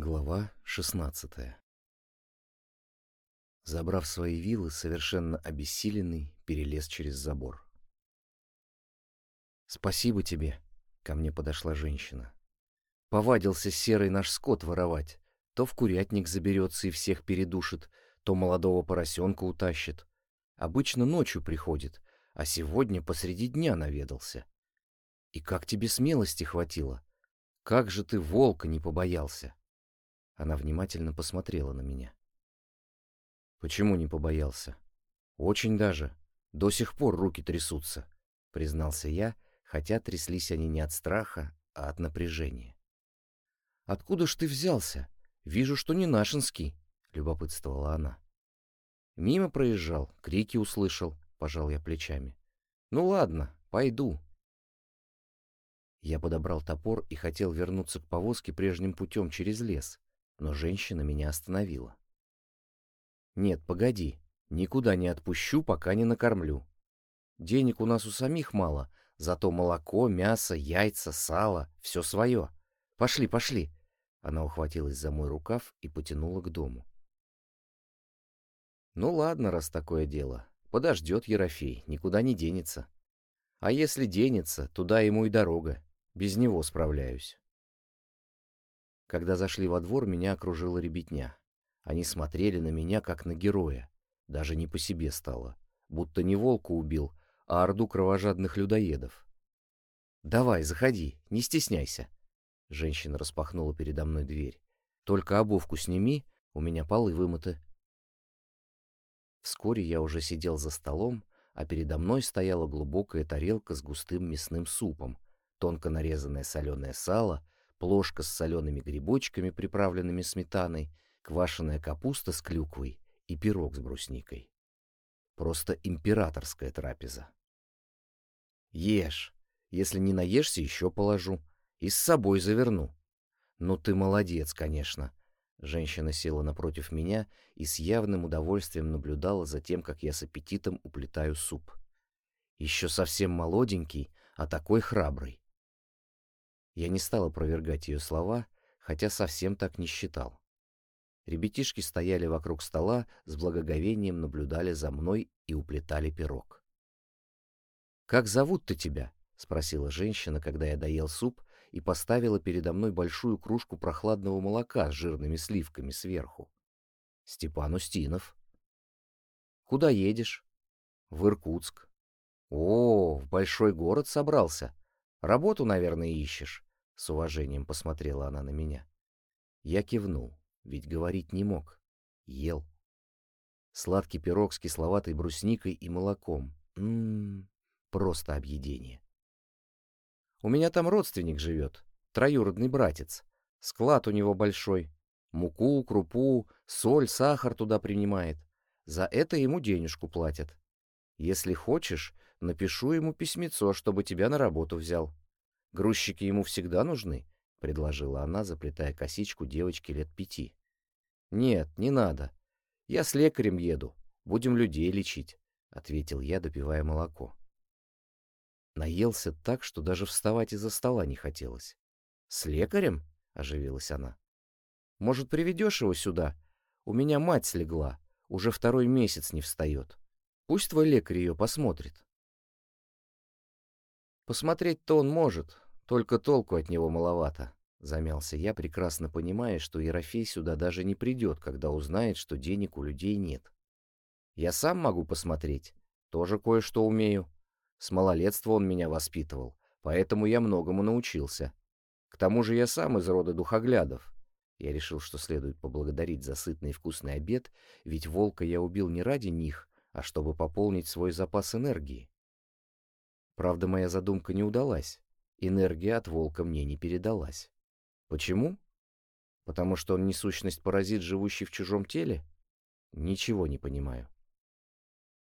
Глава 16 Забрав свои вилы, совершенно обессиленный, перелез через забор. «Спасибо тебе», — ко мне подошла женщина. «Повадился серый наш скот воровать. То в курятник заберется и всех передушит, то молодого поросенка утащит. Обычно ночью приходит, а сегодня посреди дня наведался. И как тебе смелости хватило? Как же ты волка не побоялся?» Она внимательно посмотрела на меня. «Почему не побоялся?» «Очень даже. До сих пор руки трясутся», — признался я, хотя тряслись они не от страха, а от напряжения. «Откуда ж ты взялся? Вижу, что не нашинский», — любопытствовала она. «Мимо проезжал, крики услышал», — пожал я плечами. «Ну ладно, пойду». Я подобрал топор и хотел вернуться к повозке прежним путем через лес, но женщина меня остановила. «Нет, погоди, никуда не отпущу, пока не накормлю. Денег у нас у самих мало, зато молоко, мясо, яйца, сало — все свое. Пошли, пошли!» Она ухватилась за мой рукав и потянула к дому. «Ну ладно, раз такое дело. Подождет Ерофей, никуда не денется. А если денется, туда ему и дорога. Без него справляюсь». Когда зашли во двор, меня окружила ребятня. Они смотрели на меня, как на героя. Даже не по себе стало. Будто не волка убил, а орду кровожадных людоедов. «Давай, заходи, не стесняйся». Женщина распахнула передо мной дверь. «Только обувку сними, у меня полы вымыты». Вскоре я уже сидел за столом, а передо мной стояла глубокая тарелка с густым мясным супом, тонко нарезанное соленое сало — плошка с солеными грибочками, приправленными сметаной, квашеная капуста с клюквой и пирог с брусникой. Просто императорская трапеза. Ешь. Если не наешься, еще положу. И с собой заверну. Ну ты молодец, конечно. Женщина села напротив меня и с явным удовольствием наблюдала за тем, как я с аппетитом уплетаю суп. Еще совсем молоденький, а такой храбрый. Я не стал опровергать ее слова, хотя совсем так не считал. Ребятишки стояли вокруг стола, с благоговением наблюдали за мной и уплетали пирог. «Как зовут-то тебя?» — спросила женщина, когда я доел суп и поставила передо мной большую кружку прохладного молока с жирными сливками сверху. «Степан Устинов». «Куда едешь?» «В Иркутск». «О, в большой город собрался. Работу, наверное, ищешь. С уважением посмотрела она на меня. Я кивнул, ведь говорить не мог. Ел. Сладкий пирог с кисловатой брусникой и молоком. Ммм, просто объедение. У меня там родственник живет, троюродный братец. Склад у него большой. Муку, крупу, соль, сахар туда принимает. За это ему денежку платят. Если хочешь, напишу ему письмецо, чтобы тебя на работу взял. Грузчики ему всегда нужны, — предложила она, заплетая косичку девочки лет пяти. — Нет, не надо. Я с лекарем еду. Будем людей лечить, — ответил я, допивая молоко. Наелся так, что даже вставать из-за стола не хотелось. — С лекарем? — оживилась она. — Может, приведешь его сюда? У меня мать слегла, уже второй месяц не встает. Пусть твой лекарь ее посмотрит. Посмотреть-то он может, только толку от него маловато. Замялся я, прекрасно понимая, что Ерофей сюда даже не придет, когда узнает, что денег у людей нет. Я сам могу посмотреть, тоже кое-что умею. С малолетства он меня воспитывал, поэтому я многому научился. К тому же я сам из рода духоглядов. Я решил, что следует поблагодарить за сытный и вкусный обед, ведь волка я убил не ради них, а чтобы пополнить свой запас энергии. Правда, моя задумка не удалась. Энергия от волка мне не передалась. Почему? Потому что он не сущность-паразит, живущий в чужом теле? Ничего не понимаю.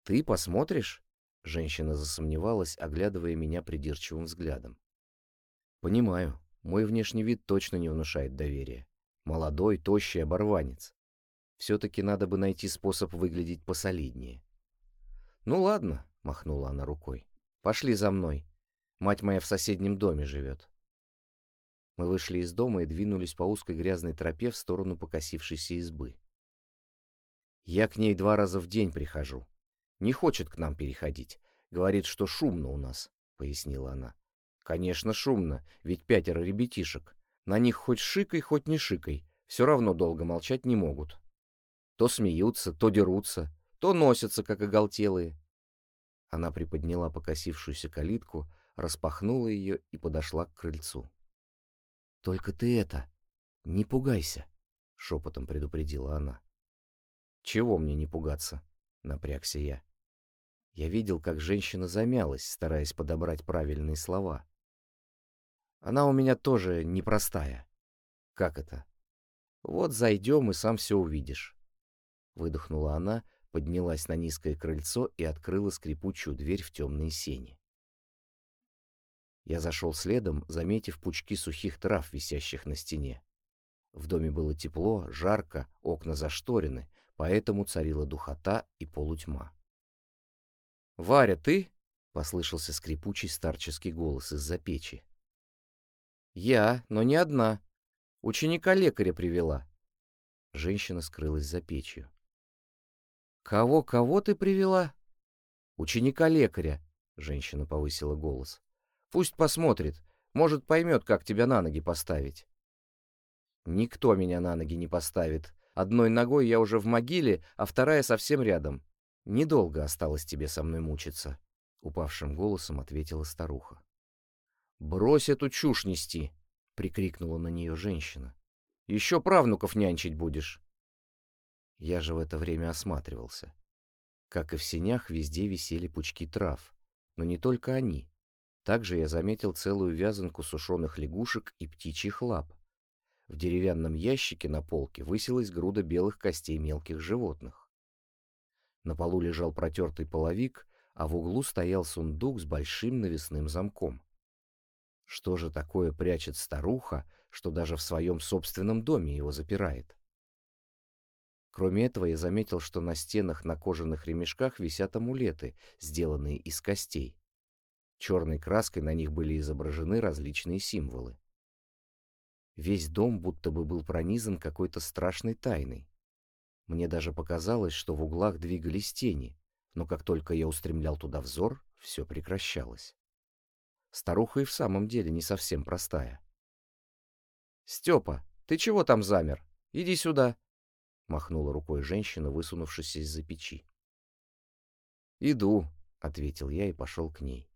Ты посмотришь? Женщина засомневалась, оглядывая меня придирчивым взглядом. Понимаю, мой внешний вид точно не внушает доверия. Молодой, тощий оборванец. Все-таки надо бы найти способ выглядеть посолиднее. «Ну ладно», — махнула она рукой. Пошли за мной. Мать моя в соседнем доме живет. Мы вышли из дома и двинулись по узкой грязной тропе в сторону покосившейся избы. Я к ней два раза в день прихожу. Не хочет к нам переходить. Говорит, что шумно у нас, — пояснила она. Конечно, шумно, ведь пятеро ребятишек. На них хоть шикай, хоть не шикай. Все равно долго молчать не могут. То смеются, то дерутся, то носятся, как оголтелые. Она приподняла покосившуюся калитку, распахнула ее и подошла к крыльцу. — Только ты это, не пугайся, — шепотом предупредила она. — Чего мне не пугаться? — напрягся я. Я видел, как женщина замялась, стараясь подобрать правильные слова. Она у меня тоже непростая. Как это? Вот зайдем и сам все увидишь. Выдохнула она, поднялась на низкое крыльцо и открыла скрипучую дверь в темные сени. Я зашел следом, заметив пучки сухих трав, висящих на стене. В доме было тепло, жарко, окна зашторены, поэтому царила духота и полутьма. «Варя, ты?» — послышался скрипучий старческий голос из-за печи. «Я, но не одна. Ученика лекаря привела». Женщина скрылась за печью. «Кого, кого ты привела?» «Ученика лекаря», — женщина повысила голос. «Пусть посмотрит, может, поймет, как тебя на ноги поставить». «Никто меня на ноги не поставит. Одной ногой я уже в могиле, а вторая совсем рядом. «Недолго осталось тебе со мной мучиться», — упавшим голосом ответила старуха. «Брось эту чушь нести!» — прикрикнула на нее женщина. «Еще правнуков нянчить будешь!» Я же в это время осматривался. Как и в сенях, везде висели пучки трав. Но не только они. Также я заметил целую вязанку сушеных лягушек и птичьих лап. В деревянном ящике на полке высилась груда белых костей мелких животных. На полу лежал протертый половик, а в углу стоял сундук с большим навесным замком. Что же такое прячет старуха, что даже в своем собственном доме его запирает? Кроме этого, я заметил, что на стенах на кожаных ремешках висят амулеты, сделанные из костей. Черной краской на них были изображены различные символы. Весь дом будто бы был пронизан какой-то страшной тайной. Мне даже показалось, что в углах двигались тени, но как только я устремлял туда взор, все прекращалось. Старуха и в самом деле не совсем простая. «Степа, ты чего там замер? Иди сюда!» — махнула рукой женщина, высунувшись из-за печи. «Иду», — ответил я и пошел к ней.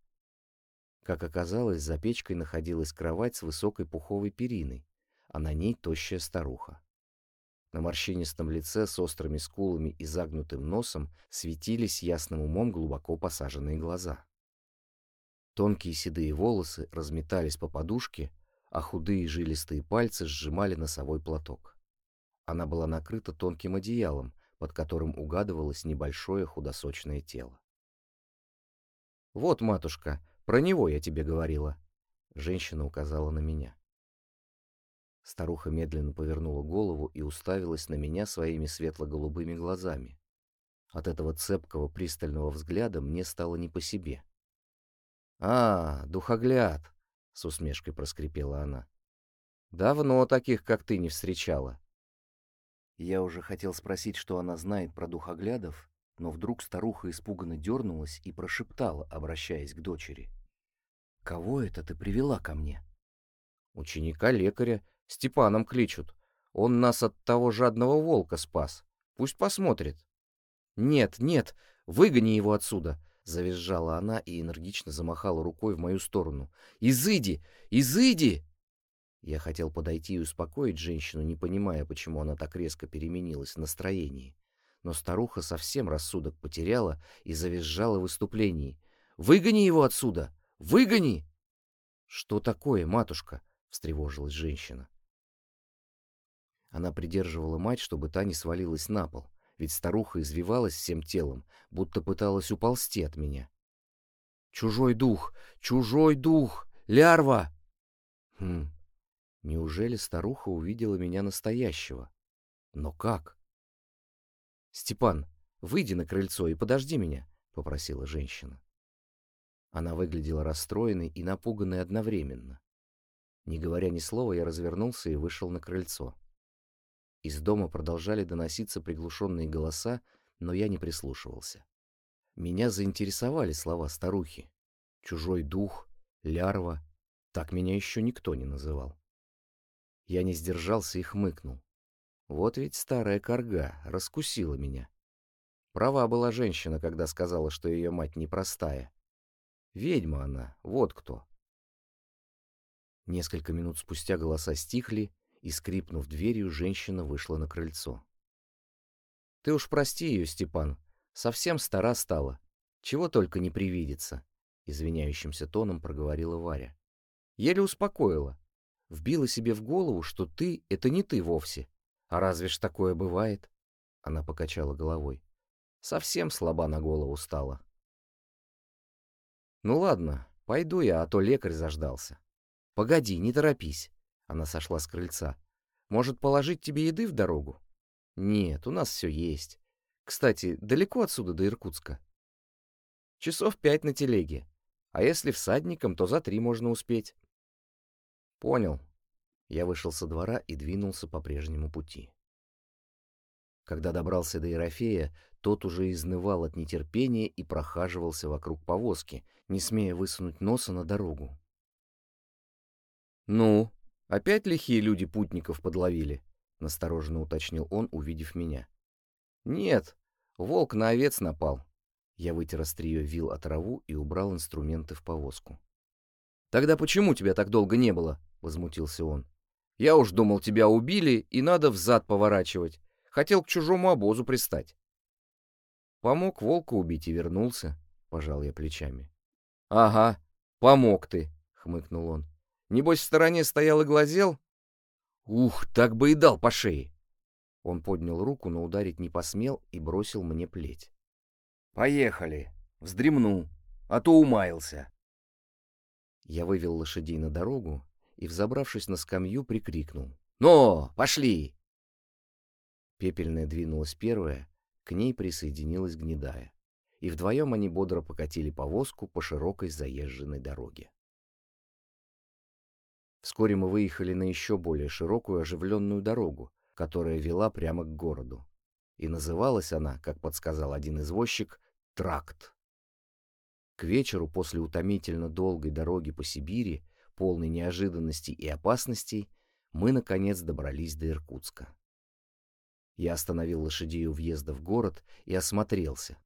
Как оказалось, за печкой находилась кровать с высокой пуховой периной, а на ней тощая старуха. На морщинистом лице с острыми скулами и загнутым носом светились ясным умом глубоко посаженные глаза. Тонкие седые волосы разметались по подушке, а худые жилистые пальцы сжимали носовой платок. Она была накрыта тонким одеялом, под которым угадывалось небольшое худосочное тело. «Вот, матушка, про него я тебе говорила», — женщина указала на меня. Старуха медленно повернула голову и уставилась на меня своими светло-голубыми глазами. От этого цепкого пристального взгляда мне стало не по себе. «А, духогляд!» — с усмешкой проскрипела она. «Давно таких, как ты, не встречала». Я уже хотел спросить, что она знает про духоглядов, но вдруг старуха испуганно дернулась и прошептала, обращаясь к дочери. «Кого это ты привела ко мне?» «Ученика лекаря, Степаном кличут. Он нас от того жадного волка спас. Пусть посмотрит. Нет, нет, выгони его отсюда, завизжала она и энергично замахала рукой в мою сторону. Изыди! Изыди! Я хотел подойти и успокоить женщину, не понимая, почему она так резко переменилась в настроении. Но старуха совсем рассудок потеряла и завизжала в выступлении. «Выгони его отсюда! Выгони!» «Что такое, матушка?» — встревожилась женщина. Она придерживала мать, чтобы та не свалилась на пол, ведь старуха извивалась всем телом, будто пыталась уползти от меня. «Чужой дух! Чужой дух! Лярва!» Хм, неужели старуха увидела меня настоящего? Но как? «Степан, выйди на крыльцо и подожди меня», — попросила женщина. Она выглядела расстроенной и напуганной одновременно. Не говоря ни слова, я развернулся и вышел на крыльцо. Из дома продолжали доноситься приглушенные голоса, но я не прислушивался. Меня заинтересовали слова старухи. Чужой дух, лярва. Так меня еще никто не называл. Я не сдержался и хмыкнул. Вот ведь старая корга раскусила меня. Права была женщина, когда сказала, что ее мать непростая. Ведьма она, вот кто. Несколько минут спустя голоса стихли, и, скрипнув дверью, женщина вышла на крыльцо. «Ты уж прости ее, Степан, совсем стара стала. Чего только не привидится», — извиняющимся тоном проговорила Варя. Еле успокоила. Вбила себе в голову, что ты — это не ты вовсе. А разве ж такое бывает? Она покачала головой. Совсем слаба на голову стала. Ну ладно, пойду я, а то лекарь заждался. Погоди, не торопись. Она сошла с крыльца. Может, положить тебе еды в дорогу? Нет, у нас все есть. Кстати, далеко отсюда до Иркутска? Часов пять на телеге. А если всадником, то за три можно успеть. Понял. Я вышел со двора и двинулся по прежнему пути. Когда добрался до Ерофея, тот уже изнывал от нетерпения и прохаживался вокруг повозки, не смея высунуть носа на дорогу. «Ну, опять лихие люди путников подловили?» — настороженно уточнил он, увидев меня. «Нет, волк на овец напал». Я вытер острие вил от траву и убрал инструменты в повозку. «Тогда почему тебя так долго не было?» — возмутился он. «Я уж думал, тебя убили, и надо взад поворачивать. Хотел к чужому обозу пристать». «Помог волка убить и вернулся», — пожал я плечами. «Ага, помог ты», — хмыкнул он. Небось, в стороне стоял и глазел? Ух, так бы и дал по шее. Он поднял руку, но ударить не посмел и бросил мне плеть. «Поехали! Вздремну, а то умаялся!» Я вывел лошадей на дорогу и, взобравшись на скамью, прикрикнул. «Но, пошли!» Пепельная двинулась первая, к ней присоединилась гнедая, и вдвоем они бодро покатили повозку по широкой заезженной дороге. Вскоре мы выехали на еще более широкую оживленную дорогу, которая вела прямо к городу. И называлась она, как подсказал один извозчик, «Тракт». К вечеру после утомительно долгой дороги по Сибири, полной неожиданностей и опасностей, мы, наконец, добрались до Иркутска. Я остановил лошадей у въезда в город и осмотрелся.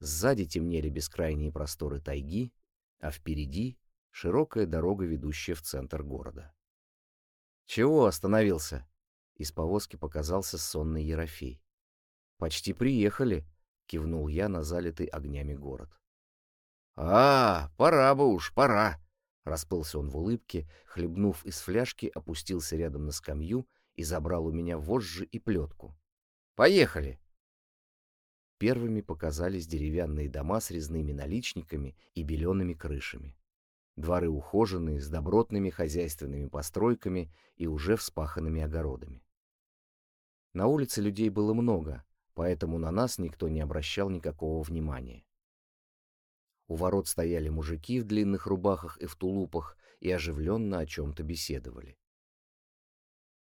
Сзади темнели бескрайние просторы тайги, а впереди широкая дорога, ведущая в центр города. «Чего остановился?» Из повозки показался сонный Ерофей. «Почти приехали», — кивнул я на залитый огнями город. «А, пора бы уж, пора!» Расплылся он в улыбке, хлебнув из фляжки, опустился рядом на скамью и забрал у меня вожжи и плетку. «Поехали!» Первыми показались деревянные дома с резными наличниками и белеными крышами. Дворы ухоженные, с добротными хозяйственными постройками и уже вспаханными огородами. На улице людей было много, поэтому на нас никто не обращал никакого внимания. У ворот стояли мужики в длинных рубахах и в тулупах и оживленно о чем-то беседовали.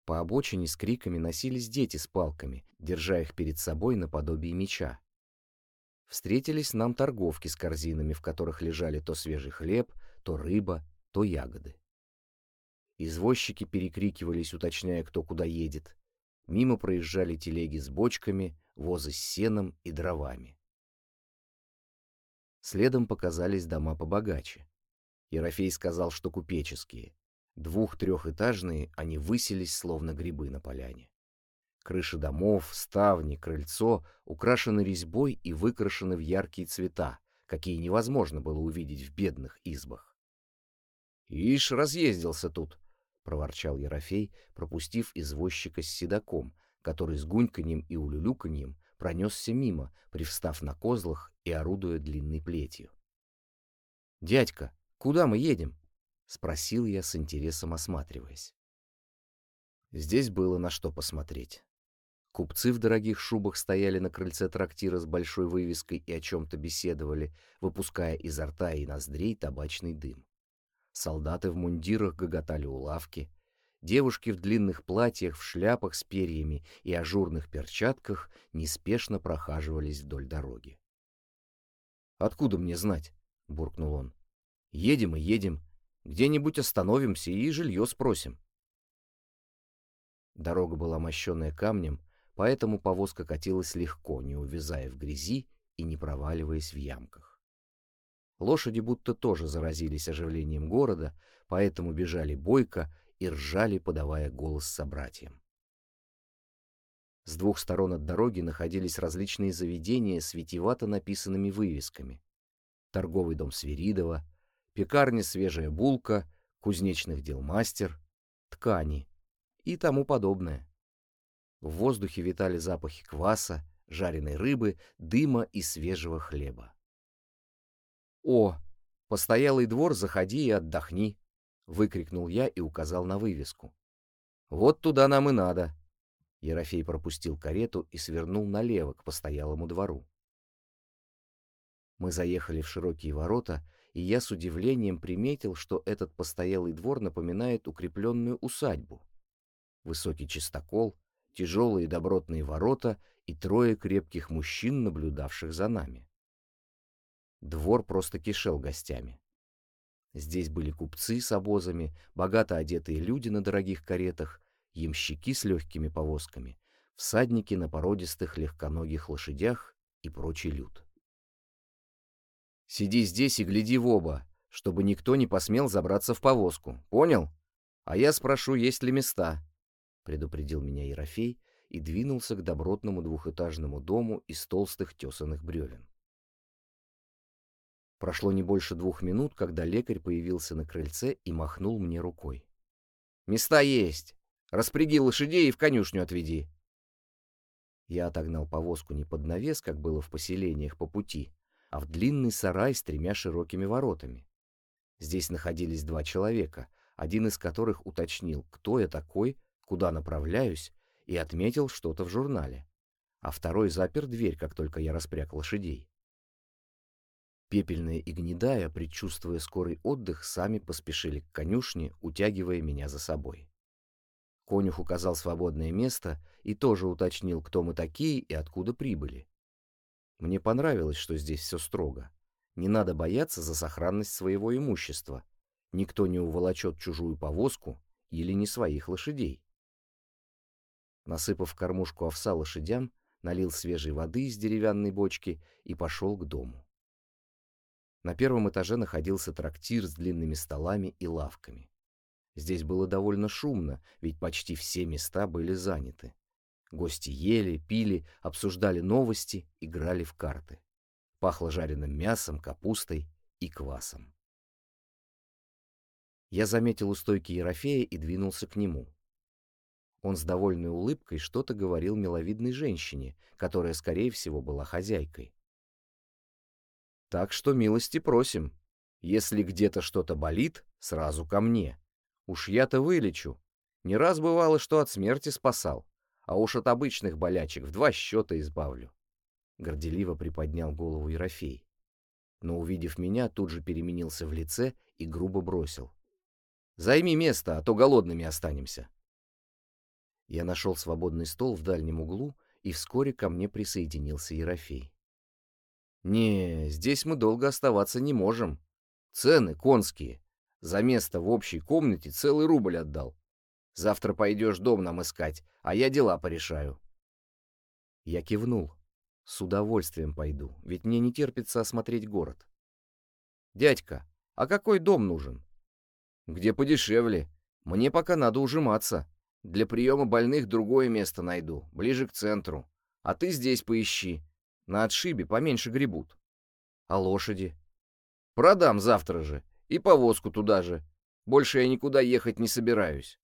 По обочине с криками носились дети с палками, держа их перед собой наподобие меча. Встретились нам торговки с корзинами, в которых лежали то свежий хлеб, то рыба, то ягоды. Извозчики перекрикивались, уточняя, кто куда едет. Мимо проезжали телеги с бочками, возы с сеном и дровами. Следом показались дома побогаче. Ерофей сказал, что купеческие. Двух-трехэтажные они высились, словно грибы на поляне. Крыши домов, ставни, крыльцо украшены резьбой и выкрашены в яркие цвета, какие невозможно было увидеть в бедных избах. «Ишь, разъездился тут!» — проворчал Ерофей, пропустив извозчика с седаком, который с гуньканьем и улюлюканьем пронесся мимо, привстав на козлах и орудуя длинной плетью. «Дядька, куда мы едем?» — спросил я с интересом осматриваясь. Здесь было на что посмотреть. Купцы в дорогих шубах стояли на крыльце трактира с большой вывеской и о чем-то беседовали, выпуская изо рта и ноздрей табачный дым. солдаты в мундирах гоготали у лавки, девушки в длинных платьях, в шляпах с перьями и ажурных перчатках неспешно прохаживались вдоль дороги. «Откуда мне знать?» — буркнул он. «Едем и едем. Где-нибудь остановимся и жилье спросим». Дорога была мощенная камнем, поэтому повозка катилась легко, не увязая в грязи и не проваливаясь в ямках. Лошади будто тоже заразились оживлением города, поэтому бежали бойко и ржали, подавая голос собратьям. С двух сторон от дороги находились различные заведения с витиевато написанными вывесками. Торговый дом Свиридова, пекарня «Свежая булка», кузнечных дел мастер, ткани и тому подобное. В воздухе витали запахи кваса, жареной рыбы, дыма и свежего хлеба. «О, постоялый двор, заходи и отдохни!» — выкрикнул я и указал на вывеску. «Вот туда нам и надо!» Ерофей пропустил карету и свернул налево к постоялому двору. Мы заехали в широкие ворота, и я с удивлением приметил, что этот постоялый двор напоминает укрепленную усадьбу. Высокий чистокол, тяжелые добротные ворота и трое крепких мужчин, наблюдавших за нами. Двор просто кишел гостями. Здесь были купцы с обозами, богато одетые люди на дорогих каретах, ямщики с легкими повозками, всадники на породистых легконогих лошадях и прочий люд. «Сиди здесь и гляди в оба, чтобы никто не посмел забраться в повозку, понял? А я спрошу, есть ли места», — предупредил меня Ерофей и двинулся к добротному двухэтажному дому из толстых тесаных бревен. Прошло не больше двух минут, когда лекарь появился на крыльце и махнул мне рукой. «Места есть! Распряги лошадей и в конюшню отведи!» Я отогнал повозку не под навес, как было в поселениях по пути, а в длинный сарай с тремя широкими воротами. Здесь находились два человека, один из которых уточнил, кто я такой, куда направляюсь, и отметил что-то в журнале, а второй запер дверь, как только я распряг лошадей. Пепельная и гнедая, предчувствуя скорый отдых, сами поспешили к конюшне, утягивая меня за собой. Конюх указал свободное место и тоже уточнил, кто мы такие и откуда прибыли. Мне понравилось, что здесь все строго. Не надо бояться за сохранность своего имущества. Никто не уволочет чужую повозку или не своих лошадей. Насыпав кормушку овса лошадям, налил свежей воды из деревянной бочки и пошел к дому. На первом этаже находился трактир с длинными столами и лавками. Здесь было довольно шумно, ведь почти все места были заняты. Гости ели, пили, обсуждали новости, играли в карты. Пахло жареным мясом, капустой и квасом. Я заметил у стойки Ерофея и двинулся к нему. Он с довольной улыбкой что-то говорил миловидной женщине, которая, скорее всего, была хозяйкой. «Так что милости просим. Если где-то что-то болит, сразу ко мне. Уж я-то вылечу. Не раз бывало, что от смерти спасал, а уж от обычных болячек в два счета избавлю. Горделиво приподнял голову Ерофей. Но, увидев меня, тут же переменился в лице и грубо бросил. «Займи место, а то голодными останемся». Я нашел свободный стол в дальнем углу, и вскоре ко мне присоединился Ерофей. «Не, здесь мы долго оставаться не можем. Цены конские. За место в общей комнате целый рубль отдал. Завтра пойдешь дом нам искать, а я дела порешаю. Я кивнул. С удовольствием пойду, ведь мне не терпится осмотреть город. Дядька, а какой дом нужен? Где подешевле. Мне пока надо ужиматься. Для приема больных другое место найду, ближе к центру. А ты здесь поищи. На отшибе поменьше гребут. А лошади? Продам завтра же. И повозку туда же. Больше я никуда ехать не собираюсь.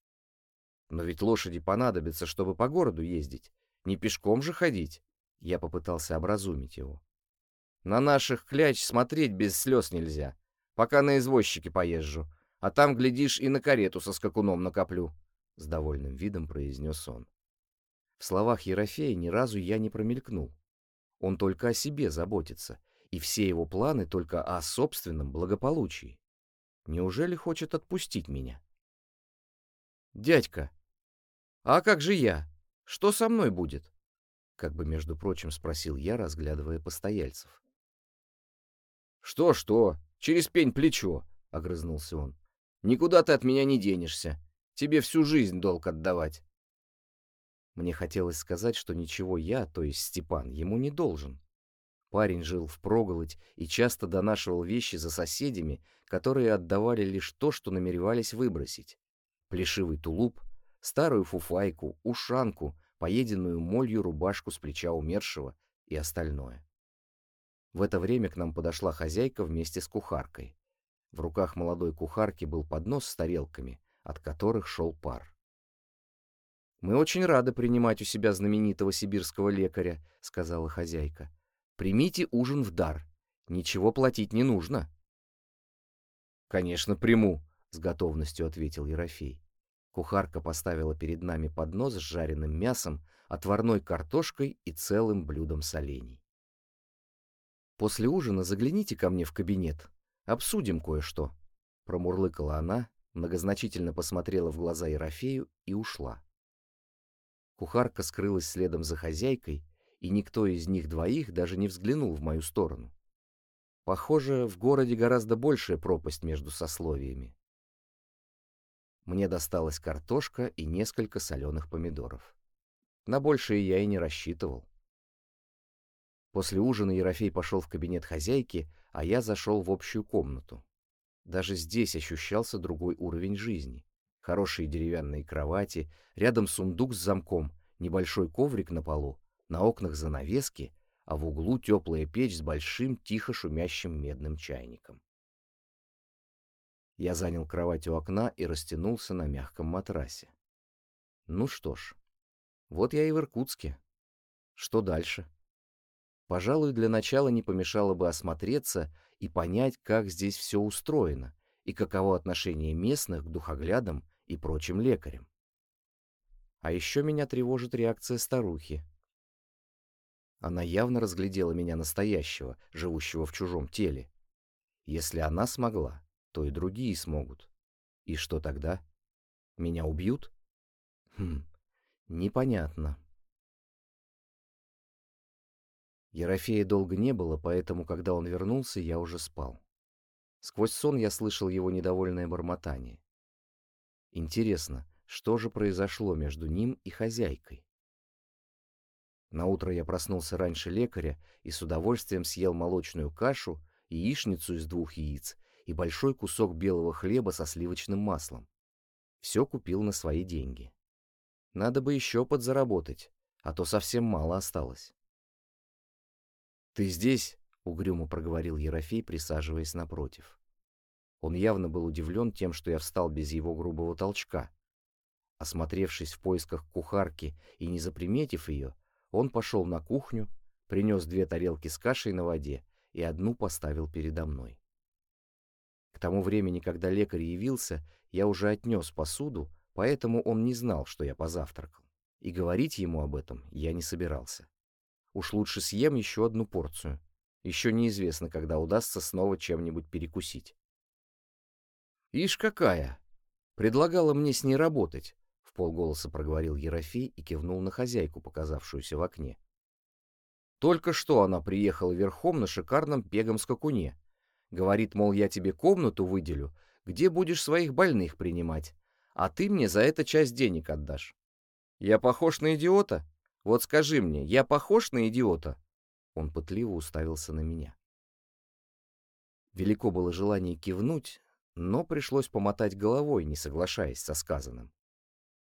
Но ведь лошади понадобятся, чтобы по городу ездить. Не пешком же ходить. Я попытался образумить его. На наших кляч смотреть без слез нельзя. Пока на извозчике поезжу. А там, глядишь, и на карету со скакуном накоплю. С довольным видом произнес он. В словах Ерофея ни разу я не промелькнул. Он только о себе заботится, и все его планы только о собственном благополучии. Неужели хочет отпустить меня? «Дядька, а как же я? Что со мной будет?» Как бы, между прочим, спросил я, разглядывая постояльцев. «Что-что? Через пень плечо!» — огрызнулся он. «Никуда ты от меня не денешься. Тебе всю жизнь долг отдавать». Мне хотелось сказать, что ничего я, то есть Степан, ему не должен. Парень жил впроголодь и часто донашивал вещи за соседями, которые отдавали лишь то, что намеревались выбросить. Плешивый тулуп, старую фуфайку, ушанку, поеденную молью рубашку с плеча умершего и остальное. В это время к нам подошла хозяйка вместе с кухаркой. В руках молодой кухарки был поднос с тарелками, от которых шел пар. «Мы очень рады принимать у себя знаменитого сибирского лекаря», — сказала хозяйка. Примите ужин в дар. Ничего платить не нужно. Конечно, приму, с готовностью ответил Ерофей. Кухарка поставила перед нами поднос с жареным мясом, отварной картошкой и целым блюдом солений. После ужина загляните ко мне в кабинет. Обсудим кое-что. Промурлыкала она, многозначительно посмотрела в глаза Ерофею и ушла. Кухарка скрылась следом за хозяйкой, и никто из них двоих даже не взглянул в мою сторону. Похоже, в городе гораздо большая пропасть между сословиями. Мне досталась картошка и несколько соленых помидоров. На большее я и не рассчитывал. После ужина Ерофей пошел в кабинет хозяйки, а я зашел в общую комнату. Даже здесь ощущался другой уровень жизни. Хорошие деревянные кровати, рядом сундук с замком, небольшой коврик на полу, на окнах занавески, а в углу теплая печь с большим тихо шумящим медным чайником. Я занял кровать у окна и растянулся на мягком матрасе. Ну что ж, вот я и в Иркутске. Что дальше? Пожалуй, для начала не помешало бы осмотреться и понять, как здесь все устроено и каково отношение местных к духоглядам и прочим лекарям. А еще меня тревожит реакция старухи. Она явно разглядела меня настоящего, живущего в чужом теле. Если она смогла, то и другие смогут. И что тогда? Меня убьют? Хм, непонятно. Ерофея долго не было, поэтому, когда он вернулся, я уже спал. Сквозь сон я слышал его недовольное бормотание. Интересно, что же произошло между ним и хозяйкой? Наутро я проснулся раньше лекаря и с удовольствием съел молочную кашу, яичницу из двух яиц и большой кусок белого хлеба со сливочным маслом. Все купил на свои деньги. Надо бы еще подзаработать, а то совсем мало осталось. «Ты здесь?» — угрюмо проговорил Ерофей, присаживаясь напротив. Он явно был удивлен тем, что я встал без его грубого толчка. Осмотревшись в поисках кухарки и не заприметив ее, он пошел на кухню, принес две тарелки с кашей на воде и одну поставил передо мной. К тому времени, когда лекарь явился, я уже отнес посуду, поэтому он не знал, что я позавтракал. И говорить ему об этом я не собирался. Уж лучше съем еще одну порцию. Еще неизвестно, когда удастся снова чем-нибудь перекусить. «Ишь какая! Предлагала мне с ней работать полголоса проговорил Ерофей и кивнул на хозяйку, показавшуюся в окне. Только что она приехала верхом на шикарном пегом скакуне. Говорит, мол, я тебе комнату выделю, где будешь своих больных принимать, а ты мне за это часть денег отдашь. Я похож на идиота? Вот скажи мне, я похож на идиота?» Он пытливо уставился на меня. Велико было желание кивнуть, но пришлось помотать головой, не соглашаясь со сказанным.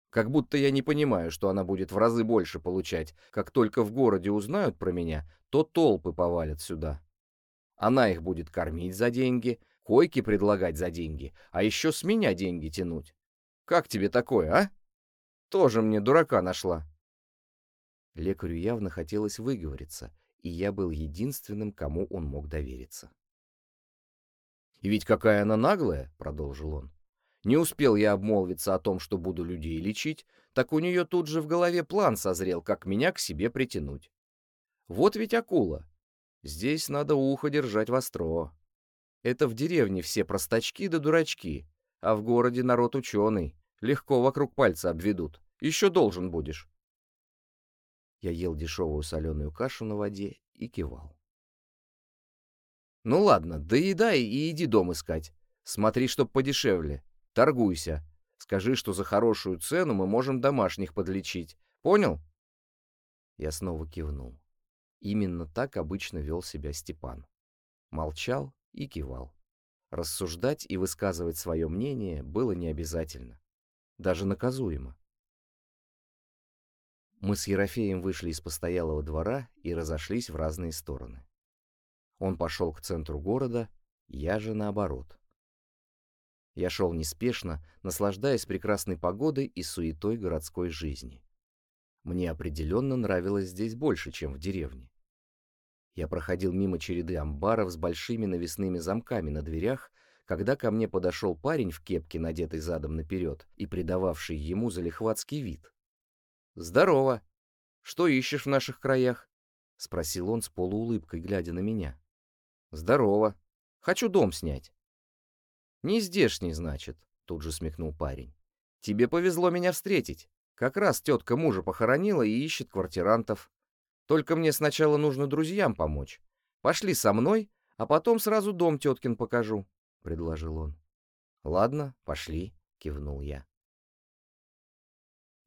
Как будто я не понимаю, что она будет в разы больше получать. Как только в городе узнают про меня, то толпы повалят сюда. Она их будет кормить за деньги, койки предлагать за деньги, а еще с меня деньги тянуть. Как тебе такое, а? Тоже мне дурака нашла. Лекарю явно хотелось выговориться, и я был единственным, кому он мог довериться. «И ведь какая она наглая!» — продолжил он. Не успел я обмолвиться о том, что буду людей лечить, так у нее тут же в голове план созрел, как меня к себе притянуть. Вот ведь акула. Здесь надо ухо держать востро. Это в деревне все простачки да дурачки, а в городе народ ученый. Легко вокруг пальца обведут. Еще должен будешь. Я ел дешевую соленую кашу на воде и кивал. «Ну ладно, доедай и иди дом искать. Смотри, чтоб подешевле. Торгуйся. Скажи, что за хорошую цену мы можем домашних подлечить. Понял?» Я снова кивнул. Именно так обычно вел себя Степан. Молчал и кивал. Рассуждать и высказывать свое мнение было не обязательно. Даже наказуемо. Мы с Ерофеем вышли из постоялого двора и разошлись в разные стороны. Он пошел к центру города, я же наоборот. Я шел неспешно, наслаждаясь прекрасной погодой и суетой городской жизни. Мне определенно нравилось здесь больше, чем в деревне. Я проходил мимо череды амбаров с большими навесными замками на дверях, когда ко мне подошел парень в кепке, надетой задом наперед, и придававший ему залихватский вид. «Здорово! Что ищешь в наших краях?» — спросил он с полуулыбкой, глядя на меня. «Здорово! Хочу дом снять». «Не здешний, значит», — тут же смекнул парень. «Тебе повезло меня встретить. Как раз тетка мужа похоронила и ищет квартирантов. Только мне сначала нужно друзьям помочь. Пошли со мной, а потом сразу дом теткин покажу», — предложил он. «Ладно, пошли», — кивнул я.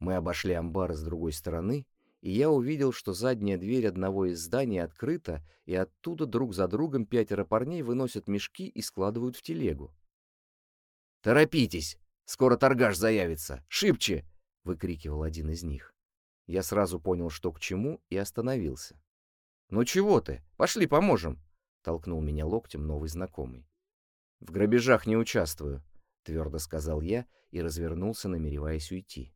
Мы обошли амбар с другой стороны, и я увидел, что задняя дверь одного из зданий открыта, и оттуда друг за другом пятеро парней выносят мешки и складывают в телегу. «Торопитесь! Скоро торгаш заявится! Шибче!» — выкрикивал один из них. Я сразу понял, что к чему, и остановился. «Ну чего ты? Пошли поможем!» — толкнул меня локтем новый знакомый. «В грабежах не участвую», — твердо сказал я и развернулся, намереваясь уйти.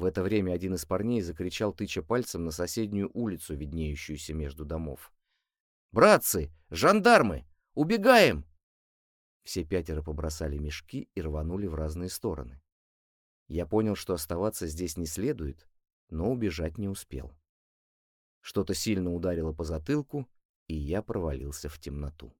В это время один из парней закричал, тыча пальцем на соседнюю улицу, виднеющуюся между домов. «Братцы! Жандармы! Убегаем!» Все пятеро побросали мешки и рванули в разные стороны. Я понял, что оставаться здесь не следует, но убежать не успел. Что-то сильно ударило по затылку, и я провалился в темноту.